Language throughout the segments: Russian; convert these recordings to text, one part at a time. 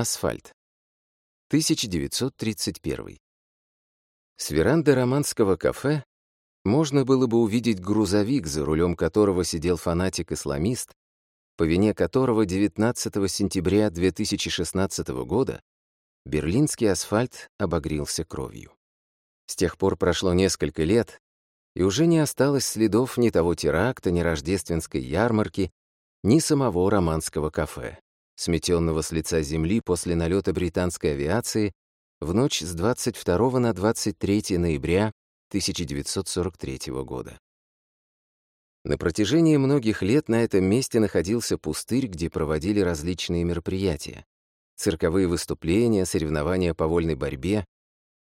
Асфальт. 1931. С веранды романского кафе можно было бы увидеть грузовик, за рулем которого сидел фанатик-исламист, по вине которого 19 сентября 2016 года берлинский асфальт обогрелся кровью. С тех пор прошло несколько лет, и уже не осталось следов ни того теракта, ни рождественской ярмарки, ни самого романского кафе сметенного с лица земли после налета британской авиации в ночь с 22 на 23 ноября 1943 года. На протяжении многих лет на этом месте находился пустырь, где проводили различные мероприятия. Цирковые выступления, соревнования по вольной борьбе.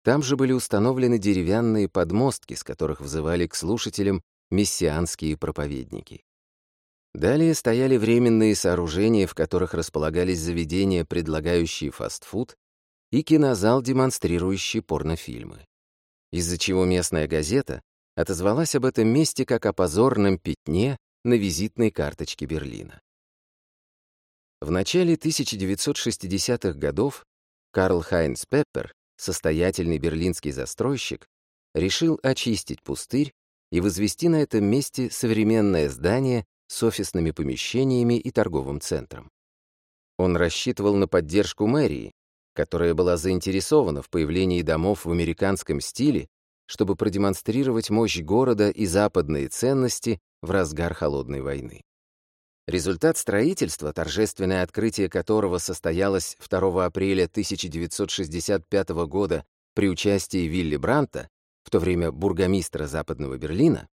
Там же были установлены деревянные подмостки, с которых взывали к слушателям мессианские проповедники. Далее стояли временные сооружения, в которых располагались заведения, предлагающие фастфуд, и кинозал, демонстрирующий порнофильмы. Из-за чего местная газета отозвалась об этом месте как о позорном пятне на визитной карточке Берлина. В начале 1960-х годов Карл Хайнц Пеппер, состоятельный берлинский застройщик, решил очистить пустырь и возвести на этом месте современное здание с офисными помещениями и торговым центром. Он рассчитывал на поддержку мэрии, которая была заинтересована в появлении домов в американском стиле, чтобы продемонстрировать мощь города и западные ценности в разгар холодной войны. Результат строительства, торжественное открытие которого состоялось 2 апреля 1965 года при участии Вилли Бранта, в то время бургомистра Западного Берлина,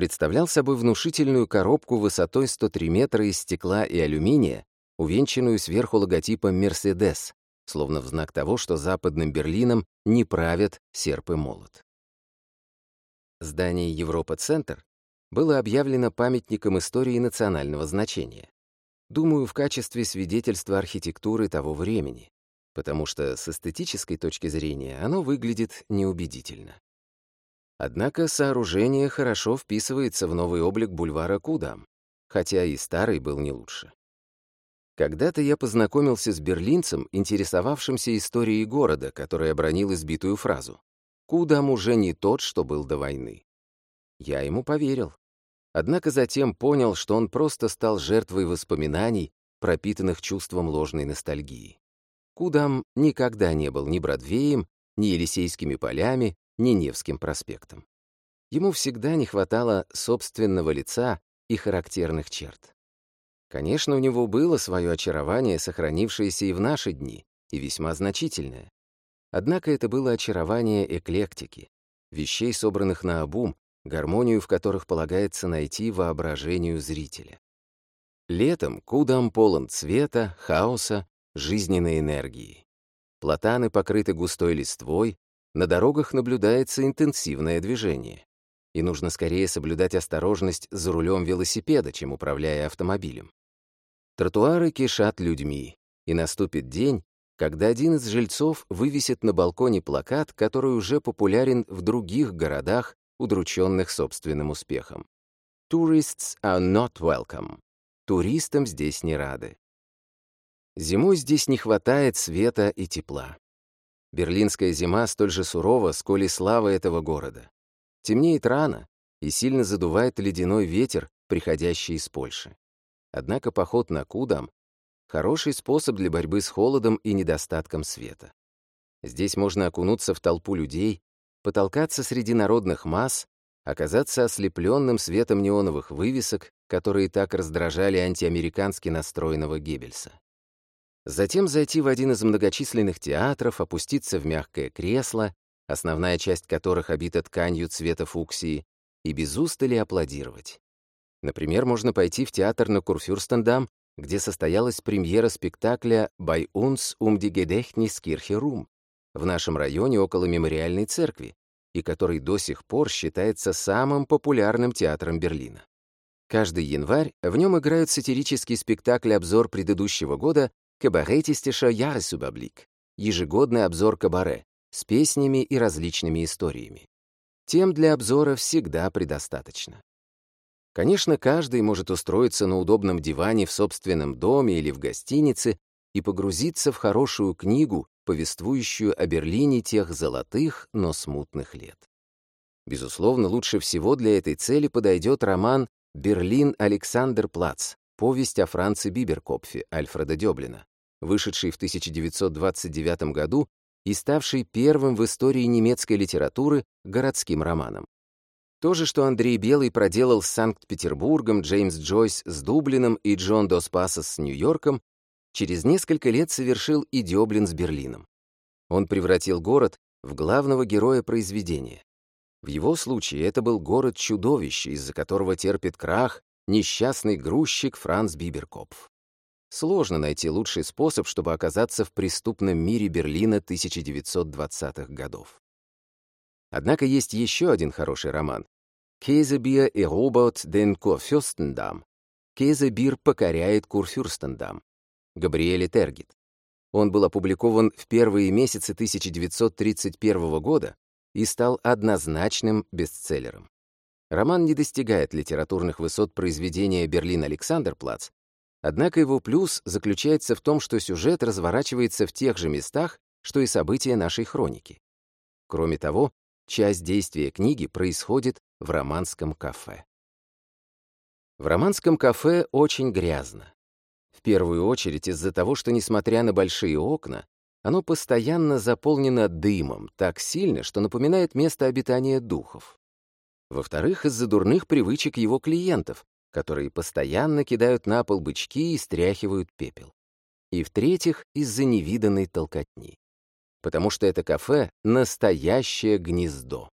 представлял собой внушительную коробку высотой 103 метра из стекла и алюминия, увенчанную сверху логотипом «Мерседес», словно в знак того, что западным Берлином не правят серп и молот. Здание Европа-центр было объявлено памятником истории национального значения. Думаю, в качестве свидетельства архитектуры того времени, потому что с эстетической точки зрения оно выглядит неубедительно. Однако сооружение хорошо вписывается в новый облик бульвара Кудам, хотя и старый был не лучше. Когда-то я познакомился с берлинцем, интересовавшимся историей города, который обронил избитую фразу «Кудам уже не тот, что был до войны». Я ему поверил. Однако затем понял, что он просто стал жертвой воспоминаний, пропитанных чувством ложной ностальгии. Кудам никогда не был ни Бродвеем, ни Елисейскими полями, не Невским проспектом. Ему всегда не хватало собственного лица и характерных черт. Конечно, у него было свое очарование, сохранившееся и в наши дни, и весьма значительное. Однако это было очарование эклектики, вещей, собранных на обум, гармонию в которых полагается найти воображению зрителя. Летом кудам полон цвета, хаоса, жизненной энергии. Платаны покрыты густой листвой, на дорогах наблюдается интенсивное движение. И нужно скорее соблюдать осторожность за рулем велосипеда, чем управляя автомобилем. Тротуары кишат людьми, и наступит день, когда один из жильцов вывесит на балконе плакат, который уже популярен в других городах, удрученных собственным успехом. «Tourists are not welcome». Туристам здесь не рады. Зимой здесь не хватает света и тепла. Берлинская зима столь же сурова, сколь и слава этого города. Темнеет рано, и сильно задувает ледяной ветер, приходящий из Польши. Однако поход на Кудам — хороший способ для борьбы с холодом и недостатком света. Здесь можно окунуться в толпу людей, потолкаться среди народных масс, оказаться ослепленным светом неоновых вывесок, которые так раздражали антиамерикански настроенного Геббельса. Затем зайти в один из многочисленных театров, опуститься в мягкое кресло, основная часть которых обита тканью цвета фуксии, и без устали аплодировать. Например, можно пойти в театр на Курфюрстендам, где состоялась премьера спектакля «Bei uns um die Gedächtniskirche Rum» в нашем районе около мемориальной церкви, и который до сих пор считается самым популярным театром Берлина. Каждый январь в нем играют сатирический спектакль «Обзор предыдущего года» Кабаретистиша Ярысубаблик — ежегодный обзор кабаре с песнями и различными историями. Тем для обзора всегда предостаточно. Конечно, каждый может устроиться на удобном диване в собственном доме или в гостинице и погрузиться в хорошую книгу, повествующую о Берлине тех золотых, но смутных лет. Безусловно, лучше всего для этой цели подойдет роман «Берлин Александр Плац», повесть о Франции Биберкопфе Альфреда Деблина, вышедший в 1929 году и ставший первым в истории немецкой литературы городским романом. То же, что Андрей Белый проделал с Санкт-Петербургом, Джеймс Джойс с Дублином и Джон Доспасос с Нью-Йорком, через несколько лет совершил и Дёблин с Берлином. Он превратил город в главного героя произведения. В его случае это был город-чудовище, из-за которого терпит крах несчастный грузчик Франц Биберкопф. Сложно найти лучший способ, чтобы оказаться в преступном мире Берлина 1920-х годов. Однако есть еще один хороший роман «Кейзебир и Роберт ден Курфюрстендам». «Кейзебир покоряет Курфюрстендам» Габриэля Тергит. Он был опубликован в первые месяцы 1931 года и стал однозначным бестселлером. Роман не достигает литературных высот произведения «Берлин-Александр-Плац», Однако его плюс заключается в том, что сюжет разворачивается в тех же местах, что и события нашей хроники. Кроме того, часть действия книги происходит в романском кафе. В романском кафе очень грязно. В первую очередь из-за того, что, несмотря на большие окна, оно постоянно заполнено дымом, так сильно, что напоминает место обитания духов. Во-вторых, из-за дурных привычек его клиентов, которые постоянно кидают на пол бычки и стряхивают пепел. И в-третьих, из-за невиданной толкотни. Потому что это кафе — настоящее гнездо.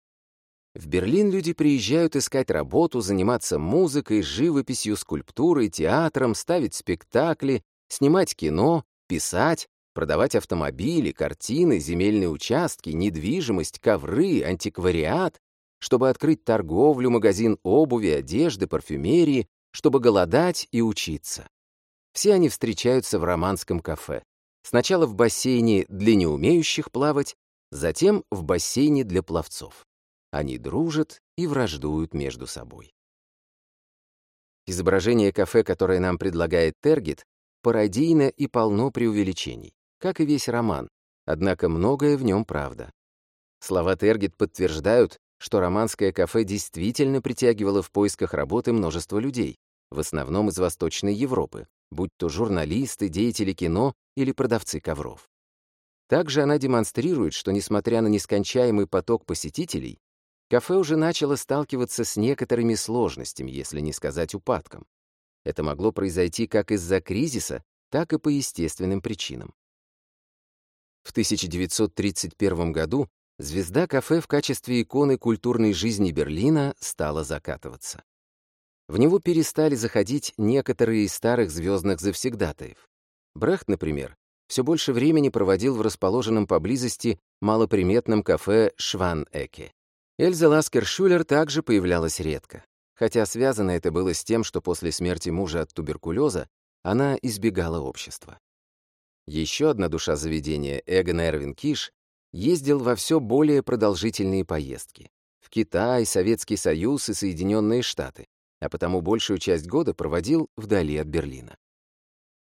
В Берлин люди приезжают искать работу, заниматься музыкой, живописью, скульптурой, театром, ставить спектакли, снимать кино, писать, продавать автомобили, картины, земельные участки, недвижимость, ковры, антиквариат чтобы открыть торговлю, магазин обуви, одежды, парфюмерии, чтобы голодать и учиться. Все они встречаются в романском кафе. Сначала в бассейне для неумеющих плавать, затем в бассейне для пловцов. Они дружат и враждуют между собой. Изображение кафе, которое нам предлагает Тергит, пародийно и полно преувеличений, как и весь роман, однако многое в нем правда. Слова Тергит подтверждают, что романское кафе действительно притягивало в поисках работы множество людей, в основном из Восточной Европы, будь то журналисты, деятели кино или продавцы ковров. Также она демонстрирует, что, несмотря на нескончаемый поток посетителей, кафе уже начало сталкиваться с некоторыми сложностями, если не сказать упадком. Это могло произойти как из-за кризиса, так и по естественным причинам. В 1931 году звезда кафе в качестве иконы культурной жизни Берлина стала закатываться. В него перестали заходить некоторые из старых звездных завсегдатаев. Брехт, например, все больше времени проводил в расположенном поблизости малоприметном кафе «Шван-Эке». Эльза Ласкер-Шюлер также появлялась редко, хотя связано это было с тем, что после смерти мужа от туберкулеза она избегала общества. Еще одна душа заведения, Эгон Эрвин Киш, ездил во все более продолжительные поездки. В Китай, Советский Союз и Соединенные Штаты, а потому большую часть года проводил вдали от Берлина.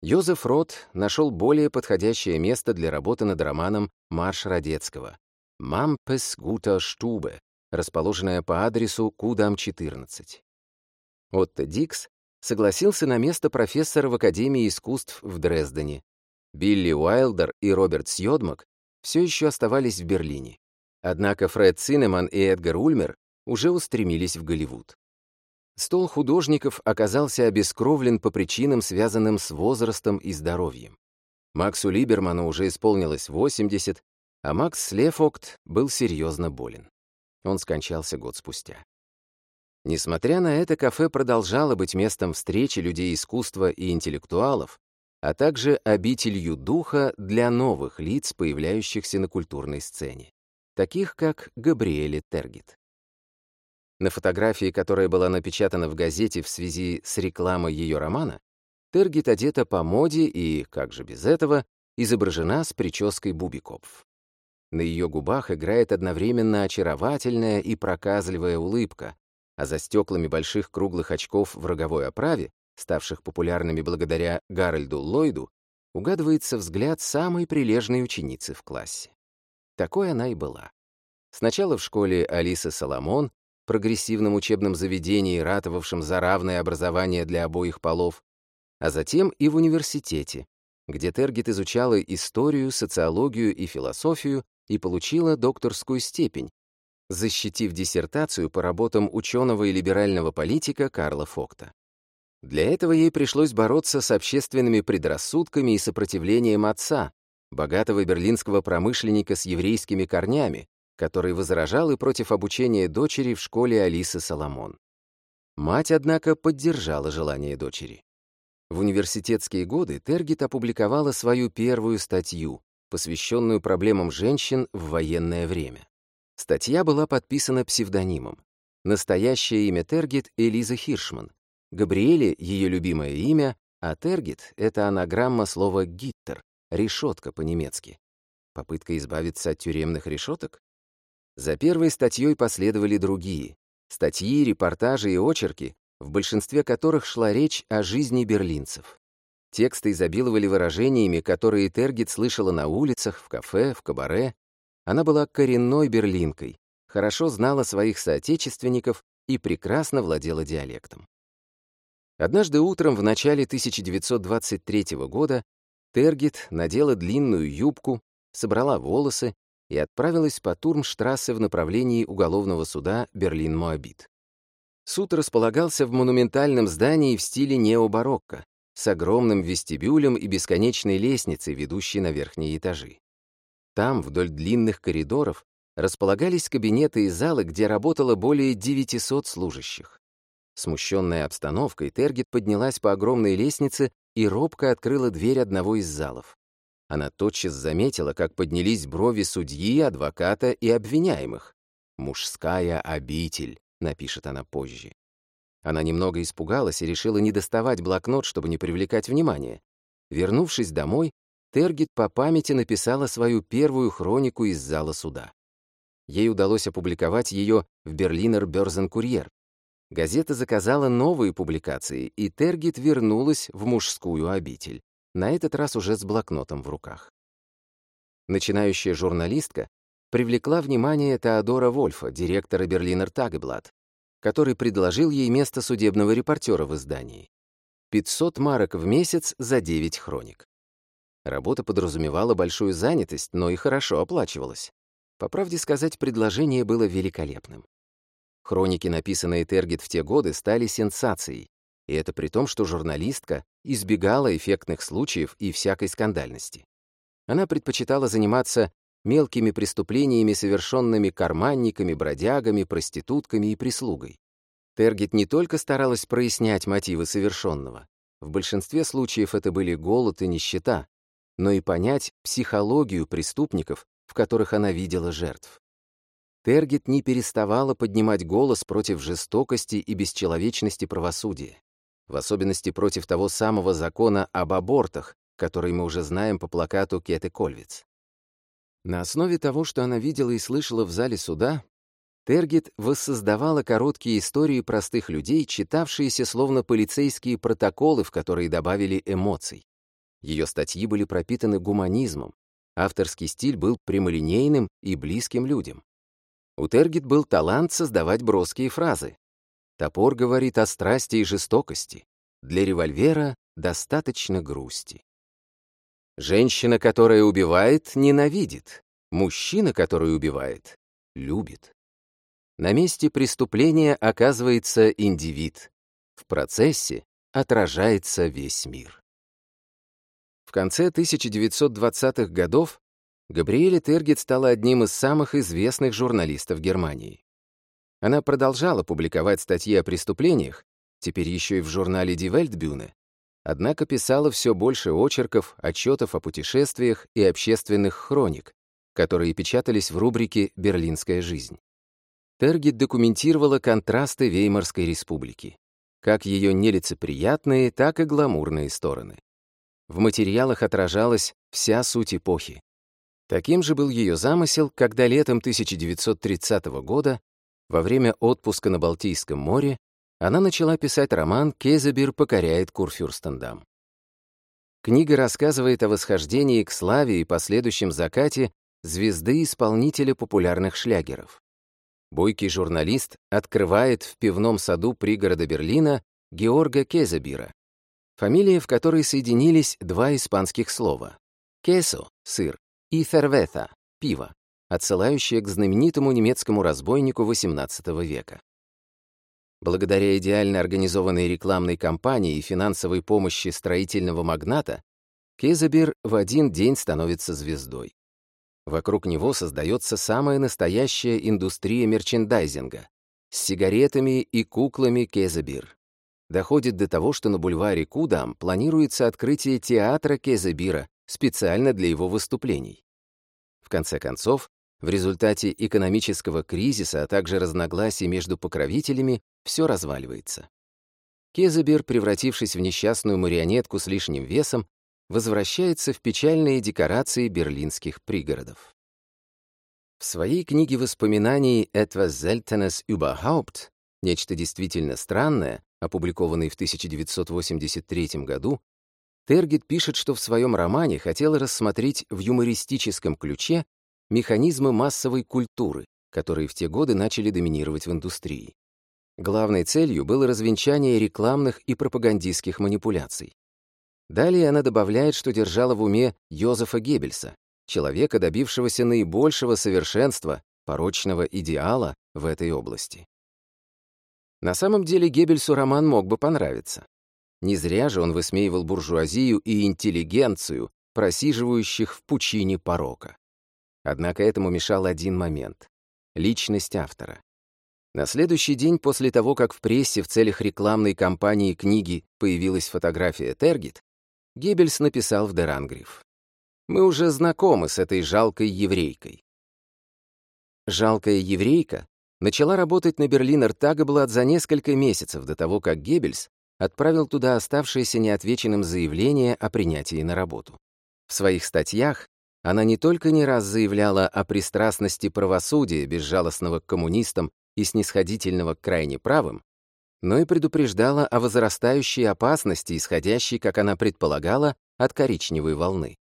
Йозеф Рот нашел более подходящее место для работы над романом «Марш Радецкого» «Мампес Гута Штубе», расположенная по адресу Кудам-14. Отто Дикс согласился на место профессора в Академии искусств в Дрездене. Билли Уайлдер и Роберт Сьодмак все еще оставались в Берлине. Однако Фред Цинеман и Эдгар Ульмер уже устремились в Голливуд. Стол художников оказался обескровлен по причинам, связанным с возрастом и здоровьем. Максу Либерману уже исполнилось 80, а Макс Лефокт был серьезно болен. Он скончался год спустя. Несмотря на это, кафе продолжало быть местом встречи людей искусства и интеллектуалов, а также обителью духа для новых лиц, появляющихся на культурной сцене, таких как Габриэли Тергит. На фотографии, которая была напечатана в газете в связи с рекламой ее романа, Тергит одета по моде и, как же без этого, изображена с прической Бубикопф. На ее губах играет одновременно очаровательная и проказливая улыбка, а за стеклами больших круглых очков в роговой оправе ставших популярными благодаря Гарольду Ллойду, угадывается взгляд самой прилежной ученицы в классе. Такой она и была. Сначала в школе Алиса Соломон, прогрессивном учебном заведении, ратовавшем за равное образование для обоих полов, а затем и в университете, где Тергет изучала историю, социологию и философию и получила докторскую степень, защитив диссертацию по работам ученого и либерального политика Карла Фокта. Для этого ей пришлось бороться с общественными предрассудками и сопротивлением отца, богатого берлинского промышленника с еврейскими корнями, который возражал и против обучения дочери в школе Алисы Соломон. Мать, однако, поддержала желание дочери. В университетские годы Тергит опубликовала свою первую статью, посвященную проблемам женщин в военное время. Статья была подписана псевдонимом. Настоящее имя Тергит — Элиза Хиршман, Габриэле — ее любимое имя, а Тергит — это анаграмма слова «гиттер» — «решетка» по-немецки. Попытка избавиться от тюремных решеток? За первой статьей последовали другие. Статьи, репортажи и очерки, в большинстве которых шла речь о жизни берлинцев. Тексты изобиловали выражениями, которые Тергит слышала на улицах, в кафе, в кабаре. Она была коренной берлинкой, хорошо знала своих соотечественников и прекрасно владела диалектом. Однажды утром в начале 1923 года Тергит надела длинную юбку, собрала волосы и отправилась по Турмштрассе в направлении уголовного суда Берлин-Моабит. Суд располагался в монументальном здании в стиле необарокко, с огромным вестибюлем и бесконечной лестницей, ведущей на верхние этажи. Там, вдоль длинных коридоров, располагались кабинеты и залы, где работало более 900 служащих. Смущенная обстановкой, Тергет поднялась по огромной лестнице и робко открыла дверь одного из залов. Она тотчас заметила, как поднялись брови судьи, адвоката и обвиняемых. «Мужская обитель», — напишет она позже. Она немного испугалась и решила не доставать блокнот, чтобы не привлекать внимание. Вернувшись домой, Тергет по памяти написала свою первую хронику из зала суда. Ей удалось опубликовать ее в «Берлинер Бёрзен Курьер», Газета заказала новые публикации, и Тергит вернулась в мужскую обитель, на этот раз уже с блокнотом в руках. Начинающая журналистка привлекла внимание Теодора Вольфа, директора Берлинер Тагеблат, который предложил ей место судебного репортера в издании. 500 марок в месяц за 9 хроник. Работа подразумевала большую занятость, но и хорошо оплачивалась. По правде сказать, предложение было великолепным. Хроники, написанные Тергет в те годы, стали сенсацией. И это при том, что журналистка избегала эффектных случаев и всякой скандальности. Она предпочитала заниматься мелкими преступлениями, совершенными карманниками, бродягами, проститутками и прислугой. Тергет не только старалась прояснять мотивы совершенного, в большинстве случаев это были голод и нищета, но и понять психологию преступников, в которых она видела жертв. Тергет не переставала поднимать голос против жестокости и бесчеловечности правосудия, в особенности против того самого закона об абортах, который мы уже знаем по плакату Кеты Кольвиц. На основе того, что она видела и слышала в зале суда, Тергет воссоздавала короткие истории простых людей, читавшиеся словно полицейские протоколы, в которые добавили эмоций. Ее статьи были пропитаны гуманизмом, авторский стиль был прямолинейным и близким людям. У Тергит был талант создавать броские фразы. Топор говорит о страсти и жестокости. Для револьвера достаточно грусти. Женщина, которая убивает, ненавидит. Мужчина, который убивает, любит. На месте преступления оказывается индивид. В процессе отражается весь мир. В конце 1920-х годов Габриэля Тергет стала одним из самых известных журналистов Германии. Она продолжала публиковать статьи о преступлениях, теперь еще и в журнале Die Weltbühne, однако писала все больше очерков, отчетов о путешествиях и общественных хроник, которые печатались в рубрике «Берлинская жизнь». Тергет документировала контрасты Веймарской республики, как ее нелицеприятные, так и гламурные стороны. В материалах отражалась вся суть эпохи, Таким же был ее замысел, когда летом 1930 года, во время отпуска на Балтийском море, она начала писать роман «Кезебир покоряет Курфюрстендам». Книга рассказывает о восхождении к славе и последующем закате звезды-исполнителя популярных шлягеров. Бойкий журналист открывает в пивном саду пригорода Берлина Георга Кезебира, фамилия, в которой соединились два испанских слова — «кесо» — сыр и фервета — пиво, отсылающее к знаменитому немецкому разбойнику XVIII века. Благодаря идеально организованной рекламной кампании и финансовой помощи строительного магната, Кезебир в один день становится звездой. Вокруг него создается самая настоящая индустрия мерчендайзинга с сигаретами и куклами Кезебир. Доходит до того, что на бульваре Кудам планируется открытие театра Кезебира специально для его выступлений. В конце концов, в результате экономического кризиса, а также разногласий между покровителями, все разваливается. Кезебер, превратившись в несчастную марионетку с лишним весом, возвращается в печальные декорации берлинских пригородов. В своей книге воспоминаний «Etwas Seltenes überhaupt» «Нечто действительно странное», опубликованной в 1983 году, Тергет пишет, что в своем романе хотела рассмотреть в юмористическом ключе механизмы массовой культуры, которые в те годы начали доминировать в индустрии. Главной целью было развенчание рекламных и пропагандистских манипуляций. Далее она добавляет, что держала в уме Йозефа Геббельса, человека, добившегося наибольшего совершенства, порочного идеала в этой области. На самом деле Геббельсу роман мог бы понравиться. Не зря же он высмеивал буржуазию и интеллигенцию, просиживающих в пучине порока. Однако этому мешал один момент — личность автора. На следующий день после того, как в прессе в целях рекламной кампании книги появилась фотография Тергит, Геббельс написал в Дерангриф. «Мы уже знакомы с этой жалкой еврейкой». «Жалкая еврейка» начала работать на Берлинер Тагеблат за несколько месяцев до того, как Геббельс отправил туда оставшееся неотвеченным заявление о принятии на работу. В своих статьях она не только не раз заявляла о пристрастности правосудия безжалостного к коммунистам и снисходительного к крайне правым, но и предупреждала о возрастающей опасности, исходящей, как она предполагала, от коричневой волны.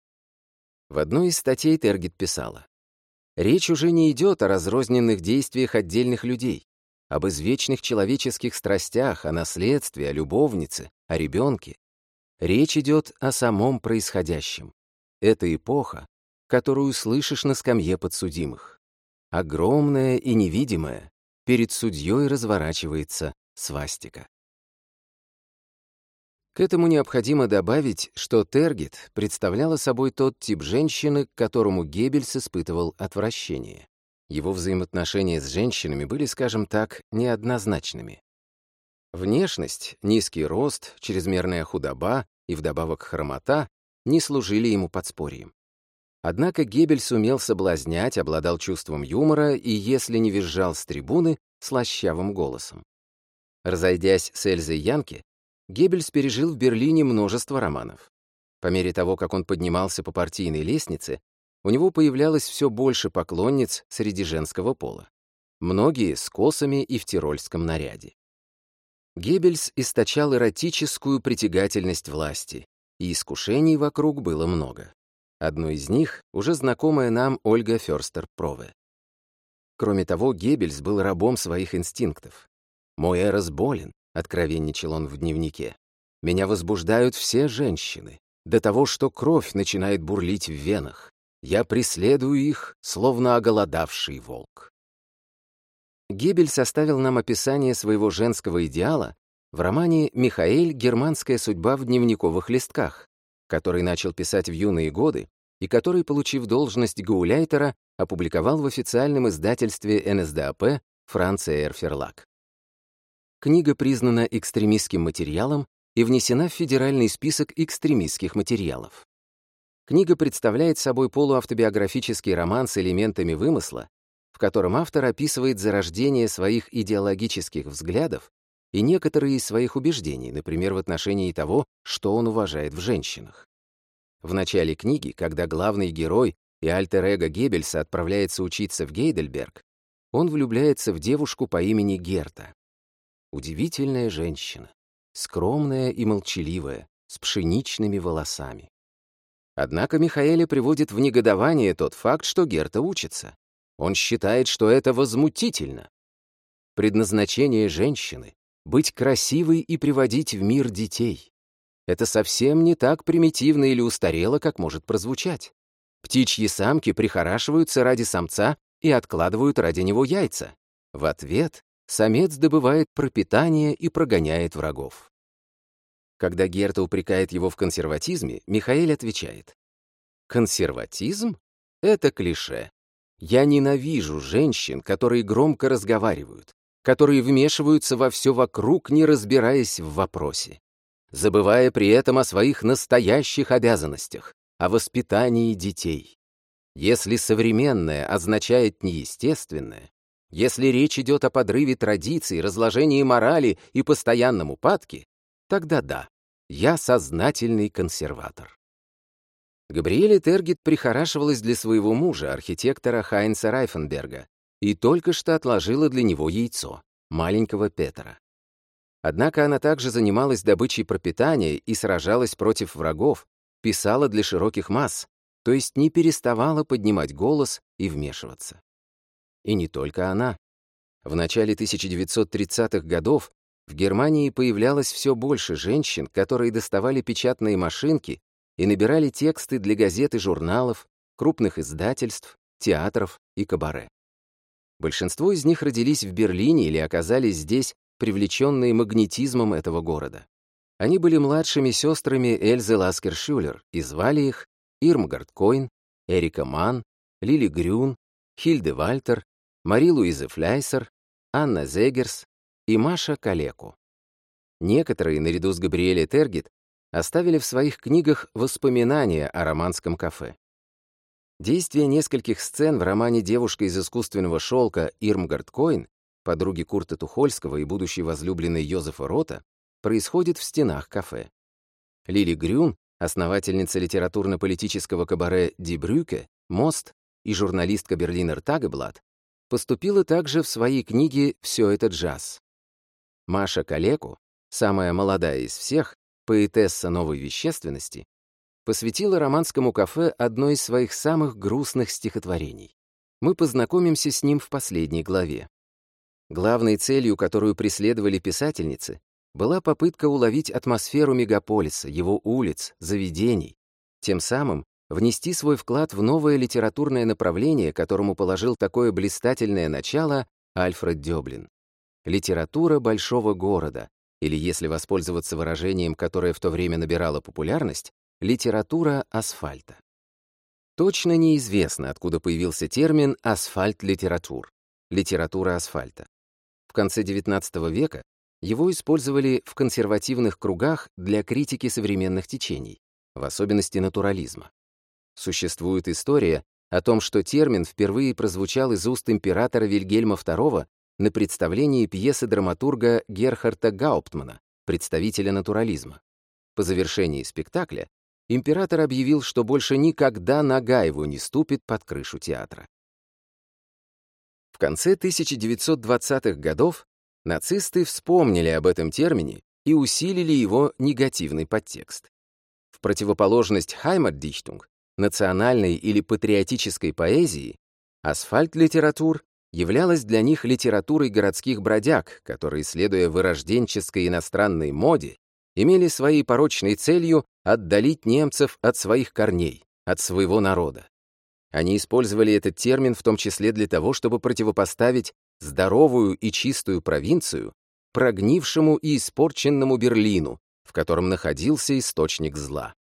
В одной из статей Тергет писала, «Речь уже не идет о разрозненных действиях отдельных людей об извечных человеческих страстях, о наследстве, о любовнице, о ребенке. Речь идет о самом происходящем. Это эпоха, которую слышишь на скамье подсудимых. Огромная и невидимая, перед судьей разворачивается свастика. К этому необходимо добавить, что Тергет представляла собой тот тип женщины, к которому Геббельс испытывал отвращение. Его взаимоотношения с женщинами были, скажем так, неоднозначными. Внешность, низкий рост, чрезмерная худоба и вдобавок хромота не служили ему подспорьем. Однако Гебель сумел соблазнять, обладал чувством юмора и, если не визжал с трибуны, слащавым голосом. Разойдясь с Эльзой Янке, Геббельс пережил в Берлине множество романов. По мере того, как он поднимался по партийной лестнице, у него появлялось все больше поклонниц среди женского пола. Многие с косами и в тирольском наряде. Геббельс источал эротическую притягательность власти, и искушений вокруг было много. Одно из них — уже знакомая нам Ольга Фёрстер-Прове. Кроме того, Геббельс был рабом своих инстинктов. «Мой Эрос болен», — откровенничал он в дневнике. «Меня возбуждают все женщины, до того, что кровь начинает бурлить в венах. Я преследую их, словно оголодавший волк. Гебель составил нам описание своего женского идеала в романе «Михаэль. Германская судьба в дневниковых листках», который начал писать в юные годы и который, получив должность гауляйтера, опубликовал в официальном издательстве НСДАП Франция Эрферлак. Книга признана экстремистским материалом и внесена в Федеральный список экстремистских материалов. Книга представляет собой полуавтобиографический роман с элементами вымысла, в котором автор описывает зарождение своих идеологических взглядов и некоторые из своих убеждений, например, в отношении того, что он уважает в женщинах. В начале книги, когда главный герой и альтер-эго Геббельса отправляется учиться в Гейдельберг, он влюбляется в девушку по имени Герта. Удивительная женщина, скромная и молчаливая, с пшеничными волосами. Однако Михаэля приводит в негодование тот факт, что Герта учится. Он считает, что это возмутительно. Предназначение женщины — быть красивой и приводить в мир детей. Это совсем не так примитивно или устарело, как может прозвучать. Птичьи самки прихорашиваются ради самца и откладывают ради него яйца. В ответ самец добывает пропитание и прогоняет врагов. Когда Герта упрекает его в консерватизме, Михаил отвечает. «Консерватизм? Это клише. Я ненавижу женщин, которые громко разговаривают, которые вмешиваются во все вокруг, не разбираясь в вопросе, забывая при этом о своих настоящих обязанностях, о воспитании детей. Если современное означает неестественное, если речь идет о подрыве традиций, разложении морали и постоянном упадке, Тогда да, я сознательный консерватор. Габриэля Тергит прихорашивалась для своего мужа, архитектора Хайнца Райфенберга, и только что отложила для него яйцо, маленького Петра. Однако она также занималась добычей пропитания и сражалась против врагов, писала для широких масс, то есть не переставала поднимать голос и вмешиваться. И не только она. В начале 1930-х годов в Германии появлялось все больше женщин, которые доставали печатные машинки и набирали тексты для газет и журналов, крупных издательств, театров и кабаре. Большинство из них родились в Берлине или оказались здесь, привлеченные магнетизмом этого города. Они были младшими сестрами Эльзы Ласкершюлер и звали их Ирмгард Койн, Эрика Ман, Лили Грюн, Хильде Вальтер, Мари Луиза Фляйсер, Анна Зегерс, и Маша Калеку. Некоторые, наряду с Габриэлей Тергит, оставили в своих книгах воспоминания о романском кафе. Действие нескольких сцен в романе «Девушка из искусственного шелка» Ирмгард Койн, подруги Курта Тухольского и будущей возлюбленной Йозефа Рота, происходит в стенах кафе. Лили Грюн, основательница литературно-политического кабаре «Дибрюке», «Мост» и журналистка Берлинер Тагеблат, поступила также в своей книге «Все это джаз» Маша Калеку, самая молодая из всех, поэтесса новой вещественности, посвятила романскому кафе одно из своих самых грустных стихотворений. Мы познакомимся с ним в последней главе. Главной целью, которую преследовали писательницы, была попытка уловить атмосферу мегаполиса, его улиц, заведений, тем самым внести свой вклад в новое литературное направление, которому положил такое блистательное начало Альфред Дёблин литература большого города, или, если воспользоваться выражением, которое в то время набирало популярность, литература асфальта. Точно неизвестно, откуда появился термин «асфальт-литератур» — литература асфальта. В конце XIX века его использовали в консервативных кругах для критики современных течений, в особенности натурализма. Существует история о том, что термин впервые прозвучал из уст императора Вильгельма II на представлении пьесы драматурга Герхарда Гауптмана, представителя натурализма. По завершении спектакля император объявил, что больше никогда нога его не ступит под крышу театра. В конце 1920-х годов нацисты вспомнили об этом термине и усилили его негативный подтекст. В противоположность Heimatdichtung, национальной или патриотической поэзии, асфальт-литератур являлась для них литературой городских бродяг, которые, следуя вырожденческой иностранной моде, имели своей порочной целью отдалить немцев от своих корней, от своего народа. Они использовали этот термин в том числе для того, чтобы противопоставить здоровую и чистую провинцию прогнившему и испорченному Берлину, в котором находился источник зла.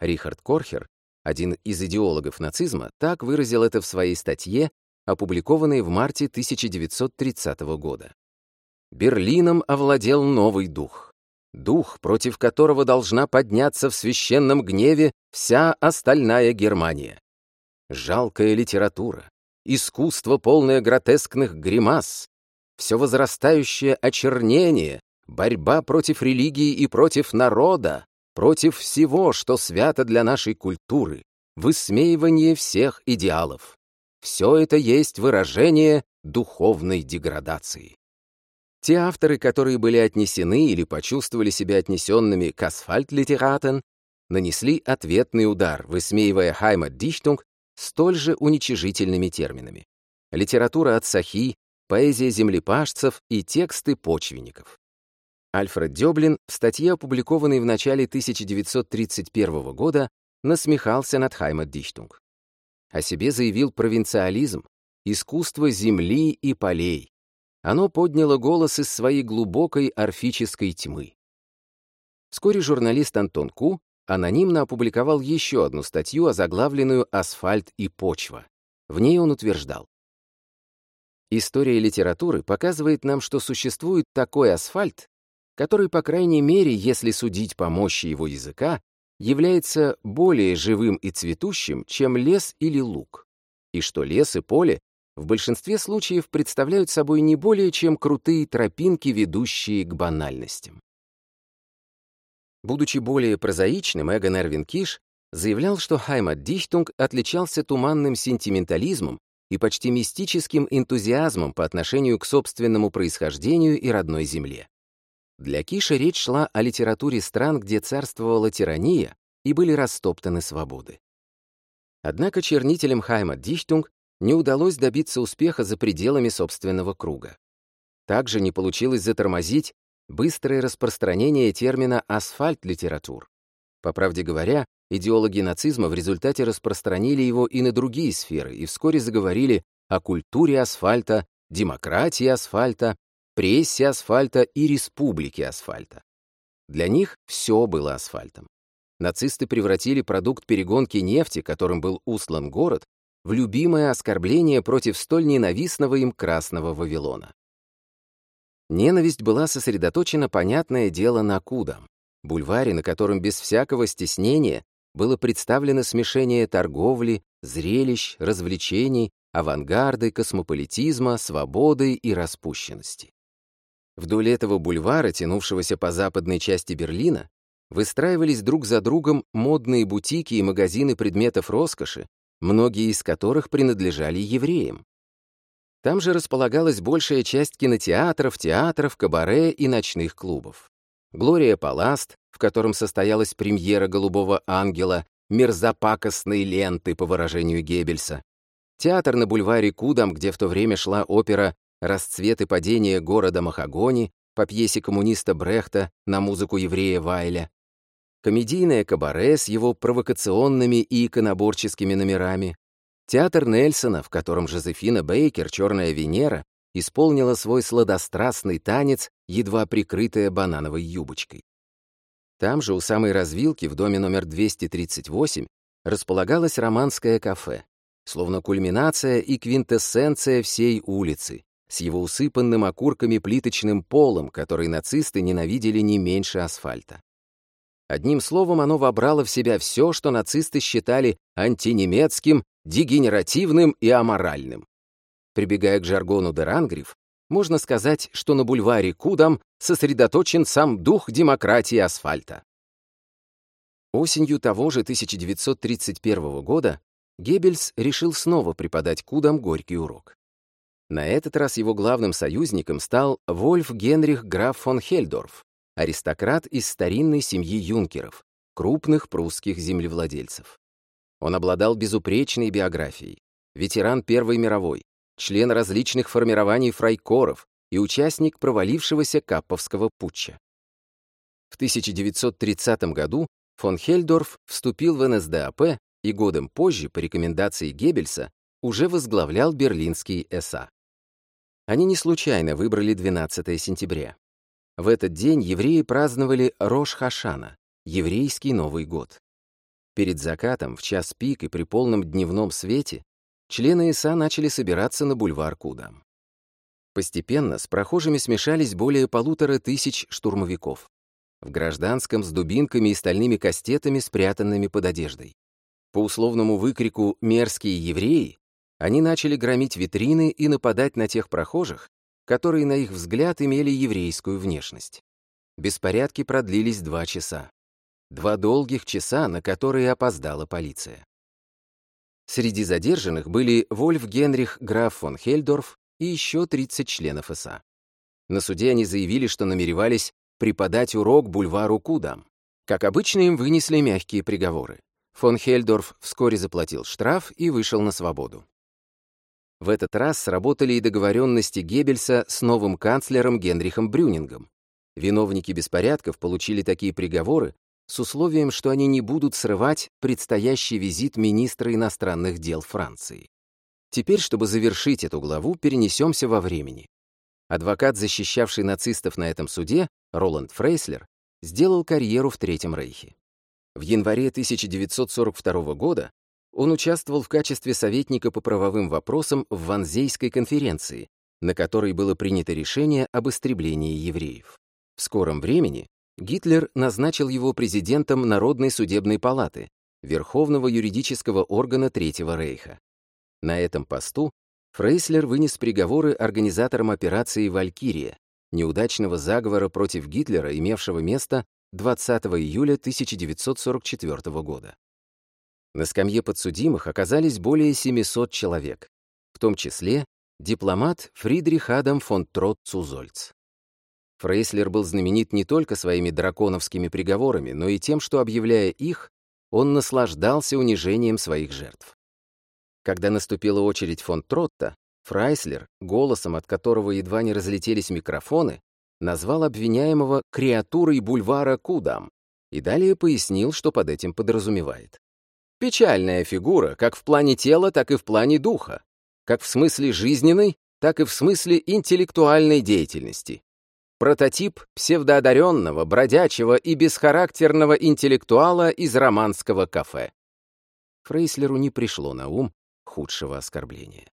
Рихард Корхер, один из идеологов нацизма, так выразил это в своей статье опубликованной в марте 1930 года. Берлином овладел новый дух. Дух, против которого должна подняться в священном гневе вся остальная Германия. Жалкая литература, искусство, полное гротескных гримас, все возрастающее очернение, борьба против религии и против народа, против всего, что свято для нашей культуры, высмеивание всех идеалов. Все это есть выражение духовной деградации. Те авторы, которые были отнесены или почувствовали себя отнесенными к асфальт-литератен, нанесли ответный удар, высмеивая Хайма Диштунг столь же уничижительными терминами. Литература от Сахи, поэзия землепашцев и тексты почвенников. Альфред Дёблин в статье, опубликованной в начале 1931 года, насмехался над Хайма Диштунг. О себе заявил провинциализм, искусство земли и полей. Оно подняло голос из своей глубокой орфической тьмы. Вскоре журналист Антон Ку анонимно опубликовал еще одну статью, озаглавленную «Асфальт и почва». В ней он утверждал. История литературы показывает нам, что существует такой асфальт, который, по крайней мере, если судить по мощи его языка, является более живым и цветущим, чем лес или луг, и что лес и поле в большинстве случаев представляют собой не более чем крутые тропинки, ведущие к банальностям. Будучи более прозаичным, Эгон Эрвин Киш заявлял, что Heimatdichtung отличался туманным сентиментализмом и почти мистическим энтузиазмом по отношению к собственному происхождению и родной земле. Для Киши речь шла о литературе стран, где царствовала тирания и были растоптаны свободы. Однако очернителям Heimatdichtung не удалось добиться успеха за пределами собственного круга. Также не получилось затормозить быстрое распространение термина «асфальт-литератур». По правде говоря, идеологи нацизма в результате распространили его и на другие сферы и вскоре заговорили о культуре асфальта, демократии асфальта прессе асфальта и республике асфальта. Для них все было асфальтом. Нацисты превратили продукт перегонки нефти, которым был услан город, в любимое оскорбление против столь ненавистного им Красного Вавилона. Ненависть была сосредоточена, понятное дело, на Кудам, бульваре, на котором без всякого стеснения было представлено смешение торговли, зрелищ, развлечений, авангарда, космополитизма, свободы и распущенности. Вдоль этого бульвара, тянувшегося по западной части Берлина, выстраивались друг за другом модные бутики и магазины предметов роскоши, многие из которых принадлежали евреям. Там же располагалась большая часть кинотеатров, театров, кабаре и ночных клубов. Глория Паласт, в котором состоялась премьера «Голубого ангела», мерзопакостные ленты, по выражению Геббельса. Театр на бульваре Кудам, где в то время шла опера «Расцвет и падение города Махагони» по пьесе коммуниста Брехта на музыку еврея Вайля, комедийное кабаре с его провокационными и иконоборческими номерами, театр Нельсона, в котором Жозефина Бейкер «Черная Венера» исполнила свой сладострастный танец, едва прикрытая банановой юбочкой. Там же, у самой развилки, в доме номер 238, располагалось романское кафе, словно кульминация и квинтэссенция всей улицы, с его усыпанным окурками плиточным полом, который нацисты ненавидели не меньше асфальта. Одним словом, оно вобрало в себя все, что нацисты считали антинемецким, дегенеративным и аморальным. Прибегая к жаргону Дерангриф, можно сказать, что на бульваре Кудам сосредоточен сам дух демократии асфальта. Осенью того же 1931 года Геббельс решил снова преподать Кудам горький урок. На этот раз его главным союзником стал Вольф Генрих граф фон Хельдорф, аристократ из старинной семьи юнкеров, крупных прусских землевладельцев. Он обладал безупречной биографией, ветеран Первой мировой, член различных формирований фрайкоров и участник провалившегося Капповского путча. В 1930 году фон Хельдорф вступил в НСДАП и годом позже, по рекомендации Геббельса, уже возглавлял берлинский СА. Они не случайно выбрали 12 сентября. В этот день евреи праздновали Рош-Хашана, еврейский Новый год. Перед закатом, в час пик и при полном дневном свете члены ИСа начали собираться на бульвар Кудам. Постепенно с прохожими смешались более полутора тысяч штурмовиков. В гражданском с дубинками и стальными кастетами, спрятанными под одеждой. По условному выкрику «мерзкие евреи» они начали громить витрины и нападать на тех прохожих, которые, на их взгляд, имели еврейскую внешность. Беспорядки продлились два часа. Два долгих часа, на которые опоздала полиция. Среди задержанных были Вольф Генрих граф фон Хельдорф и еще 30 членов СА. На суде они заявили, что намеревались преподать урок бульвару Кудам. Как обычно, им вынесли мягкие приговоры. Фон Хельдорф вскоре заплатил штраф и вышел на свободу. В этот раз сработали и договоренности Геббельса с новым канцлером Генрихом Брюнингом. Виновники беспорядков получили такие приговоры с условием, что они не будут срывать предстоящий визит министра иностранных дел Франции. Теперь, чтобы завершить эту главу, перенесемся во времени. Адвокат, защищавший нацистов на этом суде, Роланд Фрейслер, сделал карьеру в Третьем Рейхе. В январе 1942 года он участвовал в качестве советника по правовым вопросам в Ванзейской конференции, на которой было принято решение об истреблении евреев. В скором времени Гитлер назначил его президентом Народной судебной палаты, Верховного юридического органа Третьего Рейха. На этом посту Фрейслер вынес приговоры организаторам операции «Валькирия», неудачного заговора против Гитлера, имевшего место 20 июля 1944 года. На скамье подсудимых оказались более 700 человек, в том числе дипломат Фридрих Адам фон Трот Цузольц. Фрейслер был знаменит не только своими драконовскими приговорами, но и тем, что, объявляя их, он наслаждался унижением своих жертв. Когда наступила очередь фон Тротта, Фрайслер, голосом от которого едва не разлетелись микрофоны, назвал обвиняемого креатурой бульвара Кудам и далее пояснил, что под этим подразумевает. Печальная фигура, как в плане тела, так и в плане духа, как в смысле жизненной, так и в смысле интеллектуальной деятельности. Прототип псевдоодаренного, бродячего и бесхарактерного интеллектуала из романского кафе. Фрейслеру не пришло на ум худшего оскорбления.